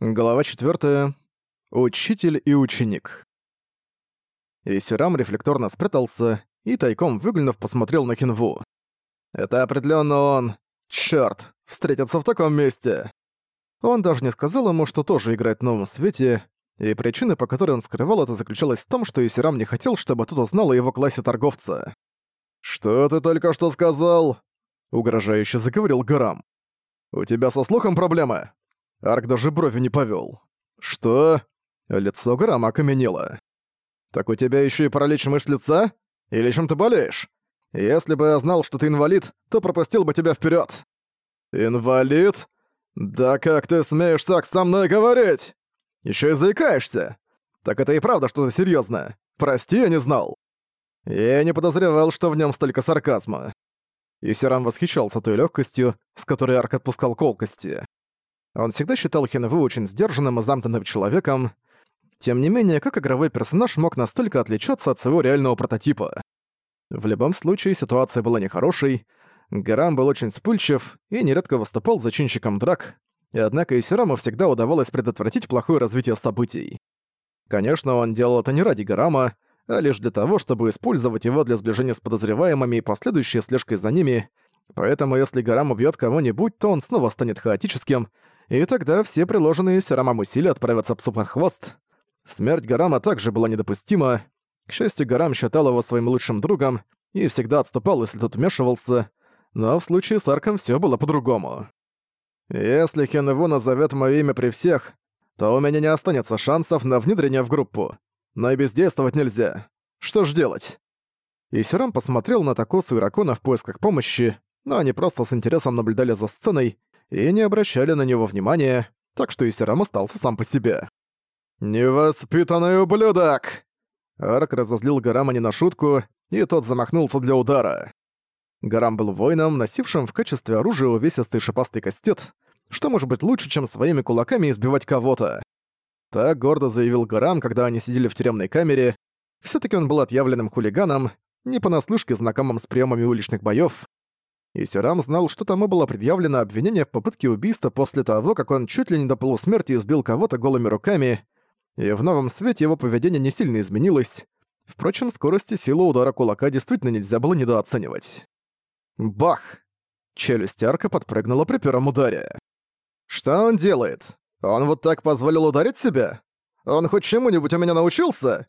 Глава 4. Учитель и ученик. Исюрам рефлекторно спрятался и, тайком выглянув, посмотрел на Хинву. «Это определенно он. Чёрт, встретиться в таком месте!» Он даже не сказал ему, что тоже играет в новом свете, и причина, по которой он скрывал это, заключалась в том, что Исюрам не хотел, чтобы кто-то знал о его классе торговца. «Что ты только что сказал?» — угрожающе заговорил Гарам. «У тебя со слухом проблемы?» Арк даже брови не повёл. «Что?» Лицо Грама окаменело. «Так у тебя ещё и паралич мышц лица? Или чем ты болеешь? Если бы я знал, что ты инвалид, то пропустил бы тебя вперёд». «Инвалид? Да как ты смеешь так со мной говорить? Ещё и заикаешься? Так это и правда что-то серьёзное. Прости, я не знал». Я не подозревал, что в нём столько сарказма. И Сиран восхищался той лёгкостью, с которой Арк отпускал колкости. Он всегда считал Хинву очень сдержанным и замкнутым человеком. Тем не менее, как игровой персонаж мог настолько отличаться от своего реального прототипа? В любом случае, ситуация была нехорошей. Гарам был очень вспыльчив и нередко выступал зачинщиком драк, и однако Исираму всегда удавалось предотвратить плохое развитие событий. Конечно, он делал это не ради Гарама, а лишь для того, чтобы использовать его для сближения с подозреваемыми и последующей слежкой за ними, поэтому если Гарам убьет кого-нибудь, то он снова станет хаотическим, и тогда все приложенные Сирамам усилия отправятся псу под хвост. Смерть Гарама также была недопустима. К счастью, Гарам считал его своим лучшим другом и всегда отступал, если тот вмешивался, но в случае с Арком все было по-другому. «Если Хеневу назовет мое имя при всех, то у меня не останется шансов на внедрение в группу. Но и бездействовать нельзя. Что ж делать?» И Сирам посмотрел на Такосу и Ракона в поисках помощи, но они просто с интересом наблюдали за сценой, и не обращали на него внимания, так что Исерам остался сам по себе. «Невоспитанный ублюдок!» Арк разозлил Гарама не на шутку, и тот замахнулся для удара. Гарам был воином, носившим в качестве оружия увесистый шипастый кастет, что может быть лучше, чем своими кулаками избивать кого-то. Так гордо заявил Гарам, когда они сидели в тюремной камере. все таки он был отъявленным хулиганом, не понаслышке знакомым с приемами уличных боёв, и Сюрам знал, что тому было предъявлено обвинение в попытке убийства после того, как он чуть ли не до полусмерти избил кого-то голыми руками, и в новом свете его поведение не сильно изменилось. Впрочем, скорость и силу удара кулака действительно нельзя было недооценивать. Бах! Челюсть арка подпрыгнула при первом ударе. «Что он делает? Он вот так позволил ударить себя? Он хоть чему-нибудь у меня научился?»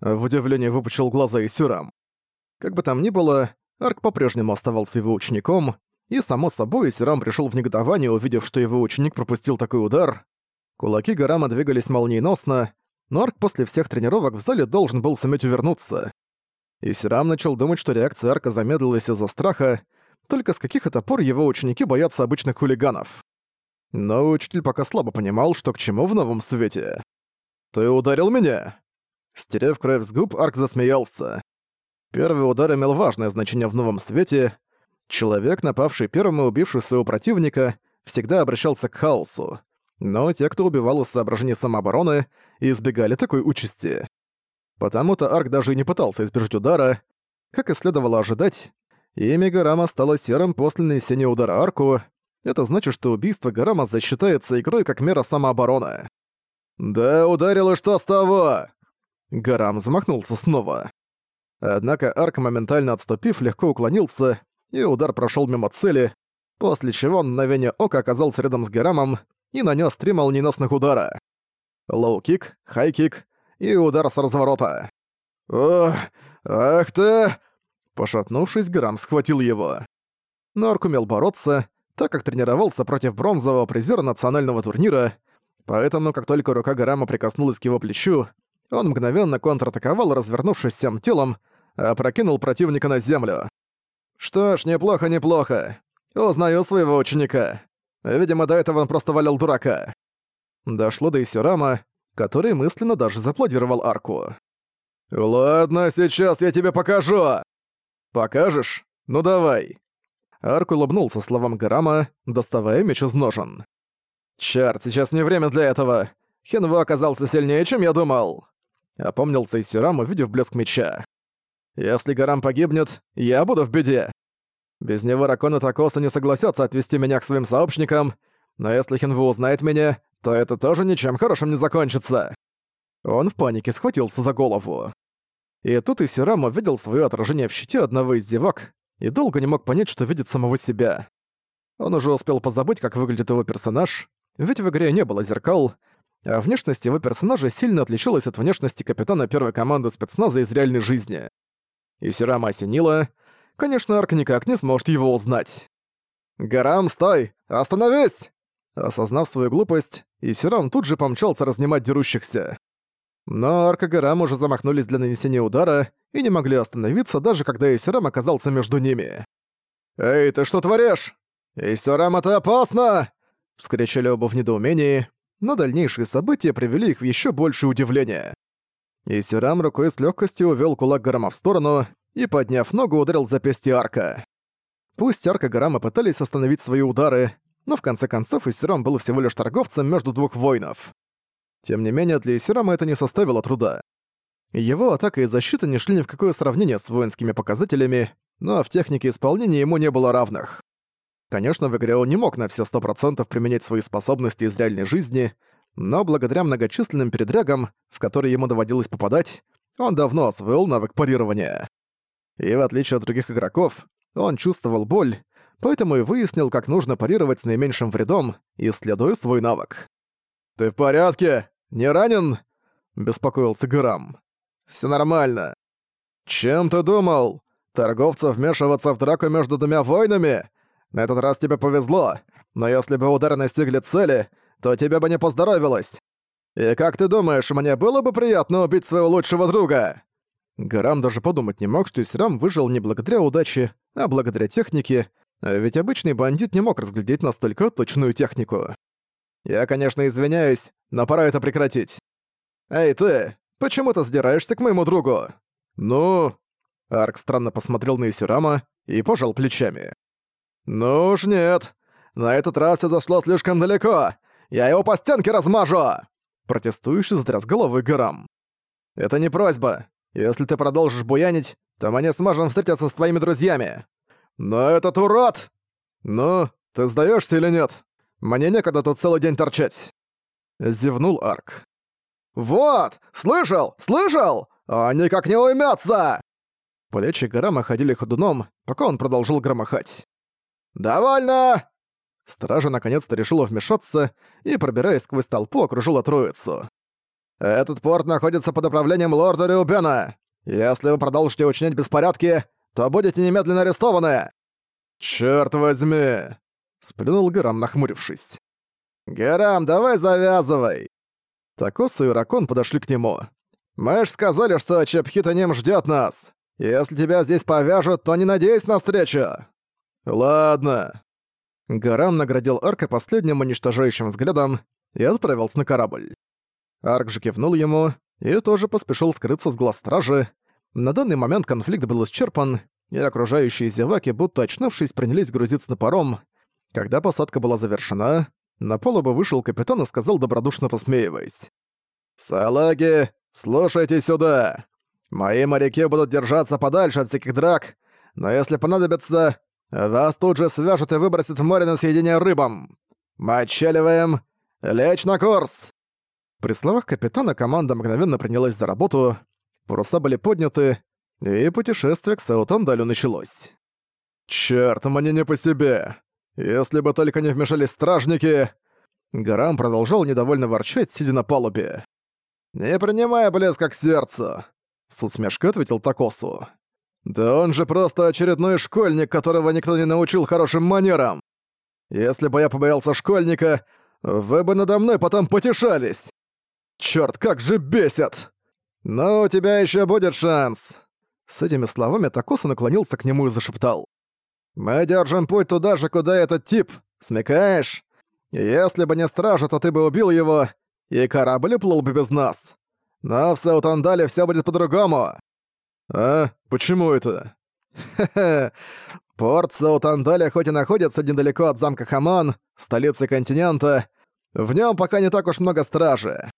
В удивлении выпучил глаза и Сюрам. Как бы там ни было, Арк по-прежнему оставался его учеником, и, само собой, Сирам пришел в негодование, увидев, что его ученик пропустил такой удар. Кулаки Гарама двигались молниеносно, но Арк после всех тренировок в зале должен был суметь увернуться. И Сирам начал думать, что реакция Арка замедлилась из-за страха, только с каких это пор его ученики боятся обычных хулиганов. Но учитель пока слабо понимал, что к чему в новом свете. «Ты ударил меня?» Стерев кровь с губ, Арк засмеялся. Первый удар имел важное значение в новом свете. Человек, напавший первым и убивший своего противника, всегда обращался к хаосу. Но те, кто убивал из соображений самообороны, избегали такой участи. Потому-то Арк даже и не пытался избежать удара. Как и следовало ожидать, имя Гарама стало серым после нанесения удара Арку. Это значит, что убийство Гарама засчитается игрой как мера самообороны. «Да ударил и что с того?» Гарам замахнулся снова. Однако Арк, моментально отступив, легко уклонился, и удар прошел мимо цели, после чего он мгновение ока оказался рядом с Герамом и нанес три молниеносных удара. Лоу-кик, хай-кик и удар с разворота. «Ох, ах ты!» Пошатнувшись, Гарам схватил его. Но Арк умел бороться, так как тренировался против бронзового призера национального турнира, поэтому как только рука Гарама прикоснулась к его плечу, он мгновенно контратаковал, развернувшись всем телом, опрокинул противника на землю. Что ж, неплохо, неплохо. Узнаю своего ученика. Видимо, до этого он просто валял дурака. Дошло до Исюрама, который мысленно даже заплодировал арку. «Ладно, сейчас я тебе покажу!» «Покажешь? Ну давай!» Арк улыбнулся словам Гарама, доставая меч из ножен. «Чёрт, сейчас не время для этого! Хенву оказался сильнее, чем я думал!» Опомнился Исюрам, увидев блеск меча. Если Гарам погибнет, я буду в беде. Без него Ракон и Такоса не согласятся отвести меня к своим сообщникам, но если Хинву узнает меня, то это тоже ничем хорошим не закончится. Он в панике схватился за голову. И тут Исирама видел свое отражение в щите одного из зевак и долго не мог понять, что видит самого себя. Он уже успел позабыть, как выглядит его персонаж, ведь в игре не было зеркал, а внешность его персонажа сильно отличалась от внешности капитана первой команды спецназа из реальной жизни. Исирама осенила. Конечно, Арк никак не сможет его узнать. «Гарам, стой! Остановись!» Осознав свою глупость, Исирам тут же помчался разнимать дерущихся. Но Арк и Гарам уже замахнулись для нанесения удара и не могли остановиться, даже когда Исирам оказался между ними. «Эй, ты что творишь? Исирам, это опасно!» — вскричали оба в недоумении, но дальнейшие события привели их в еще большее удивление. Исирам рукой с легкостью увел кулак Гарама в сторону и, подняв ногу, ударил запястье Арка. Пусть Арка и Гарама пытались остановить свои удары, но в конце концов Исирам был всего лишь торговцем между двух воинов. Тем не менее, для Исирама это не составило труда. Его атака и защита не шли ни в какое сравнение с воинскими показателями, но в технике исполнения ему не было равных. Конечно, в игре он не мог на все сто процентов применять свои способности из реальной жизни, но благодаря многочисленным передрягам, в которые ему доводилось попадать, он давно освоил навык парирования. И в отличие от других игроков, он чувствовал боль, поэтому и выяснил, как нужно парировать с наименьшим вредом, исследуя свой навык. «Ты в порядке? Не ранен?» — беспокоился Грам. «Всё нормально». «Чем ты думал? Торговцев вмешиваться в драку между двумя воинами? На этот раз тебе повезло, но если бы удары настигли цели, то тебе бы не поздоровилось. И как ты думаешь, мне было бы приятно убить своего лучшего друга?» Гарам даже подумать не мог, что Исрам выжил не благодаря удаче, а благодаря технике, ведь обычный бандит не мог разглядеть настолько точную технику. «Я, конечно, извиняюсь, но пора это прекратить. Эй, ты, почему ты сдираешься к моему другу?» «Ну...» Арк странно посмотрел на Исирама и пожал плечами. «Ну уж нет. На этот раз все зашло слишком далеко. Я его по стенке размажу!» Протестующий затряс головой Гарам. «Это не просьба. Если ты продолжишь буянить, то мы не сможем встретиться с твоими друзьями. Но этот урод! Ну, ты сдаешься или нет? Мне некогда тут целый день торчать!» Зевнул Арк. «Вот! Слышал? Слышал? Они как не уймятся!» Плечи Гарама ходили ходуном, пока он продолжил громохать. «Довольно!» Стража наконец-то решила вмешаться и, пробираясь сквозь толпу, окружила троицу. «Этот порт находится под управлением лорда Рюбена. Если вы продолжите учинять беспорядки, то будете немедленно арестованы!» «Чёрт возьми!» — сплюнул Герам, нахмурившись. «Герам, давай завязывай!» Такосу и Ракон подошли к нему. «Мы ж сказали, что Чепхитанем ждёт нас! Если тебя здесь повяжут, то не надейся на встречу!» «Ладно». Гарам наградил Арка последним уничтожающим взглядом и отправился на корабль. Арк же кивнул ему и тоже поспешил скрыться с глаз стражи. На данный момент конфликт был исчерпан, и окружающие зеваки, будто очнувшись, принялись грузиться на паром. Когда посадка была завершена, на палубу вышел капитан и сказал, добродушно посмеиваясь. «Салаги, слушайте сюда! Мои моряки будут держаться подальше от всяких драк, но если понадобится, вас тут же свяжут и выбросят в море на съедение рыбам. Мы отчаливаем. Лечь на курс!» При словах капитана команда мгновенно принялась за работу, паруса были подняты, и путешествие к Саутандалю началось. «Чёрт, мне не по себе! Если бы только не вмешались стражники!» Гарам продолжал недовольно ворчать, сидя на палубе. «Не принимай близко к сердцу!» С усмешкой ответил Такосу. Да он же просто очередной школьник, которого никто не научил хорошим манерам. Если бы я побоялся школьника, вы бы надо мной потом потешались. Чёрт, как же бесит! Но у тебя ещё будет шанс. С этими словами Такуса наклонился к нему и зашептал. «Мы держим путь туда же, куда этот тип, смекаешь? Если бы не стража, то ты бы убил его, и корабль уплыл бы без нас. Но в Саутандале всё будет по-другому. «А? Почему это?» «Хе-хе. Порт Саутандаля хоть и находится недалеко от замка Хаман, столицы континента, в нем пока не так уж много стражи.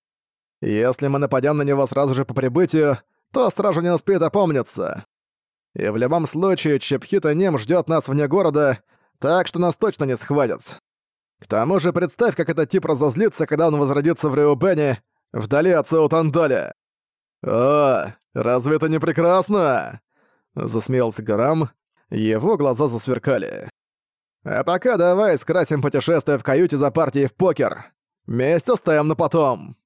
Если мы нападем на него сразу же по прибытию, то стража не успеет опомниться. И в любом случае Чепхита Нем ждет нас вне города, так что нас точно не схватят. К тому же представь, как этот тип разозлится, когда он возродится в Риобене, вдали от Саутандаля. «О, разве это не прекрасно?» Засмеялся Гарам, его глаза засверкали. «А пока давай скрасим путешествие в каюте за партией в покер. Месть оставим на потом.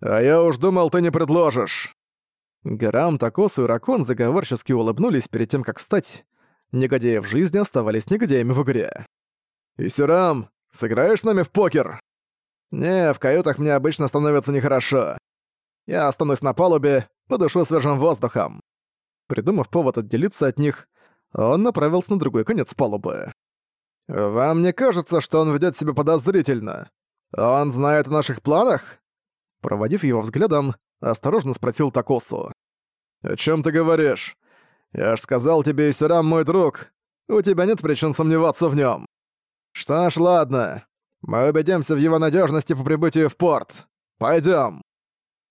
А я уж думал, ты не предложишь». Гарам, Такос и Ракон заговорчески улыбнулись перед тем, как встать. Негодяи в жизни оставались негодяями в игре. «Исюрам, сыграешь с нами в покер?» «Не, в каютах мне обычно становится нехорошо. Я останусь на палубе, подышу свежим воздухом». Придумав повод отделиться от них, он направился на другой конец палубы. «Вам не кажется, что он ведет себя подозрительно? Он знает о наших планах?» Проводив его взглядом, осторожно спросил Такосу. «О чем ты говоришь? Я ж сказал тебе, Исерам, мой друг, у тебя нет причин сомневаться в нем. Что ж, ладно. Мы убедимся в его надежности по прибытию в порт. Пойдем.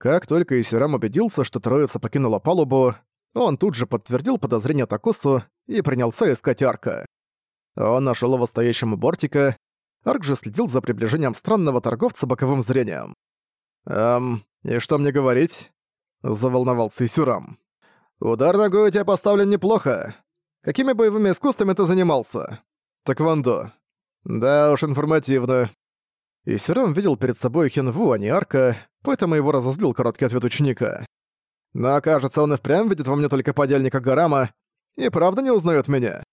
Как только Исерам убедился, что троица покинула палубу, он тут же подтвердил подозрение Такосу и принялся искать Арка. Он нашел его стоящим у бортика, Арк же следил за приближением странного торговца боковым зрением. «Эм, и что мне говорить?» — заволновался Исюрам. «Удар ногой у тебя поставлен неплохо. Какими боевыми искусствами ты занимался?» «Таквондо». «Да уж, информативно». Исюрам видел перед собой Хинву, а не Арка, поэтому его разозлил короткий ответ ученика. «Но кажется, он и впрямь видит во мне только подельника Гарама и правда не узнает меня.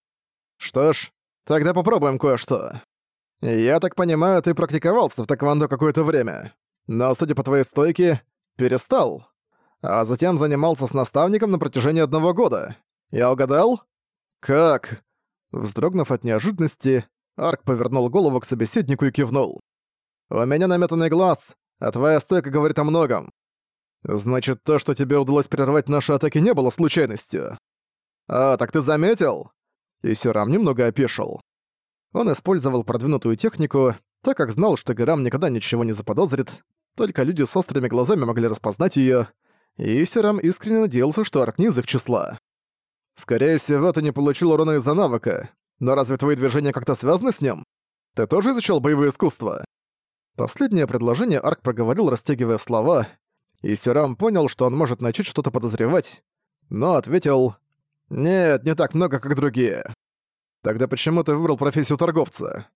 Что ж, тогда попробуем кое-что. Я так понимаю, ты практиковался в таквондо какое-то время, но, судя по твоей стойке, перестал, а затем занимался с наставником на протяжении одного года. Я угадал? Как? Вздрогнув от неожиданности, Арк повернул голову к собеседнику и кивнул. «У меня наметанный глаз, а твоя стойка говорит о многом. Значит, то, что тебе удалось прервать наши атаки, не было случайностью. А, так ты заметил? И Сюрам немного опешил. Он использовал продвинутую технику, так как знал, что Герам никогда ничего не заподозрит, только люди с острыми глазами могли распознать её, и Сюрам искренне надеялся, что Арк не из их числа. «Скорее всего, ты не получил урона из-за навыка, но разве твои движения как-то связаны с ним? Ты тоже изучал боевые искусства?» Последнее предложение Арк проговорил, растягивая слова, и Сюрам понял, что он может начать что-то подозревать, но ответил «Нет, не так много, как другие». «Тогда почему ты выбрал профессию торговца?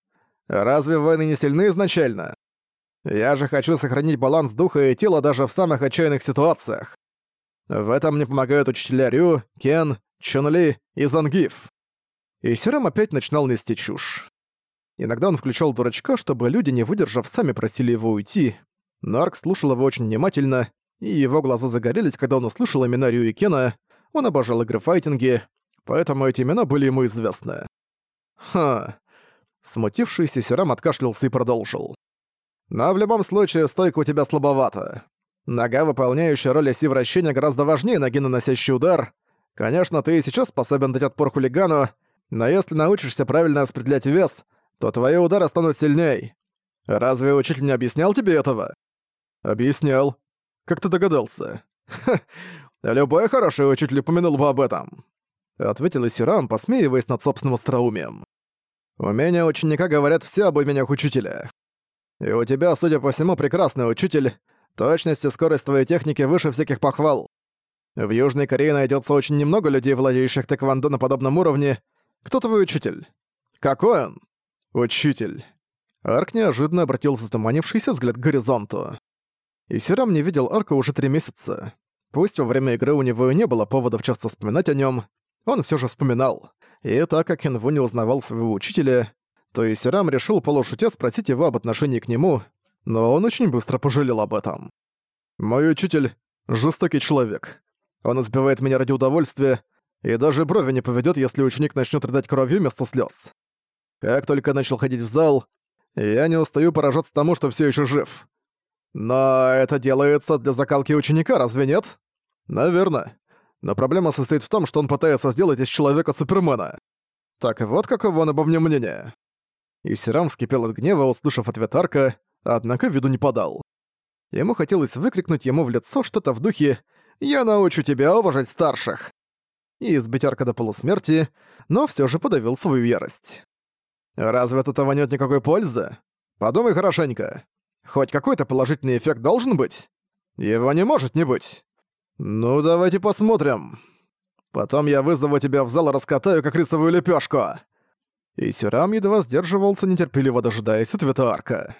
Разве войны не сильны изначально? Я же хочу сохранить баланс духа и тела даже в самых отчаянных ситуациях. В этом мне помогают учителя Рю, Кен, Чунли и Зангиф». И Сюрам опять начинал нести чушь. Иногда он включал дурачка, чтобы люди, не выдержав, сами просили его уйти. Но Арк слушал его очень внимательно, и его глаза загорелись, когда он услышал имена Рю и Кена. Он обожал игры файтинги, поэтому эти имена были ему известны. Ха. Смутившийся Сирам откашлялся и продолжил. Но в любом случае стойка у тебя слабовата. Нога, выполняющая роль оси вращения, гораздо важнее ноги, наносящей удар. Конечно, ты и сейчас способен дать отпор хулигану, но если научишься правильно распределять вес, то твои удары станут сильней. Разве учитель не объяснял тебе этого? Объяснял. Как ты догадался? Ха, любой хороший учитель упомянул бы об этом. Ответил Исирам, посмеиваясь над собственным остроумием. Умения ученика говорят все об умениях учителя. И у тебя, судя по всему, прекрасный учитель. Точность и скорость твоей техники выше всяких похвал. В Южной Корее найдется очень немного людей, владеющих тэквондо на подобном уровне. Кто твой учитель? Какой он? Учитель. Арк неожиданно обратил затуманившийся взгляд к горизонту. И Сирам не видел Арка уже три месяца. Пусть во время игры у него и не было поводов часто вспоминать о нем, он все же вспоминал. И так как Инву не узнавал своего учителя, то и Сирам решил полушутя спросить его об отношении к нему, но он очень быстро пожалел об этом. «Мой учитель — жестокий человек. Он избивает меня ради удовольствия, и даже брови не поведет, если ученик начнет рыдать кровью вместо слез. Как только начал ходить в зал, я не устаю поражаться тому, что все еще жив. Но это делается для закалки ученика, разве нет? Наверное. Но проблема состоит в том, что он пытается сделать из человека Супермена. Так вот каково он обо мне мнение. И Сирам вскипел от гнева, услышав ответ Арка, однако виду не подал. Ему хотелось выкрикнуть ему в лицо что-то в духе «Я научу тебя уважать старших!» и избить Арка до полусмерти, но все же подавил свою ярость. «Разве от этого нет никакой пользы? Подумай хорошенько. Хоть какой-то положительный эффект должен быть? Его не может не быть. Ну, давайте посмотрим. Потом я вызову тебя в зал и раскатаю, как рисовую лепешку. И Сюрам едва сдерживался, нетерпеливо дожидаясь ответа Арка.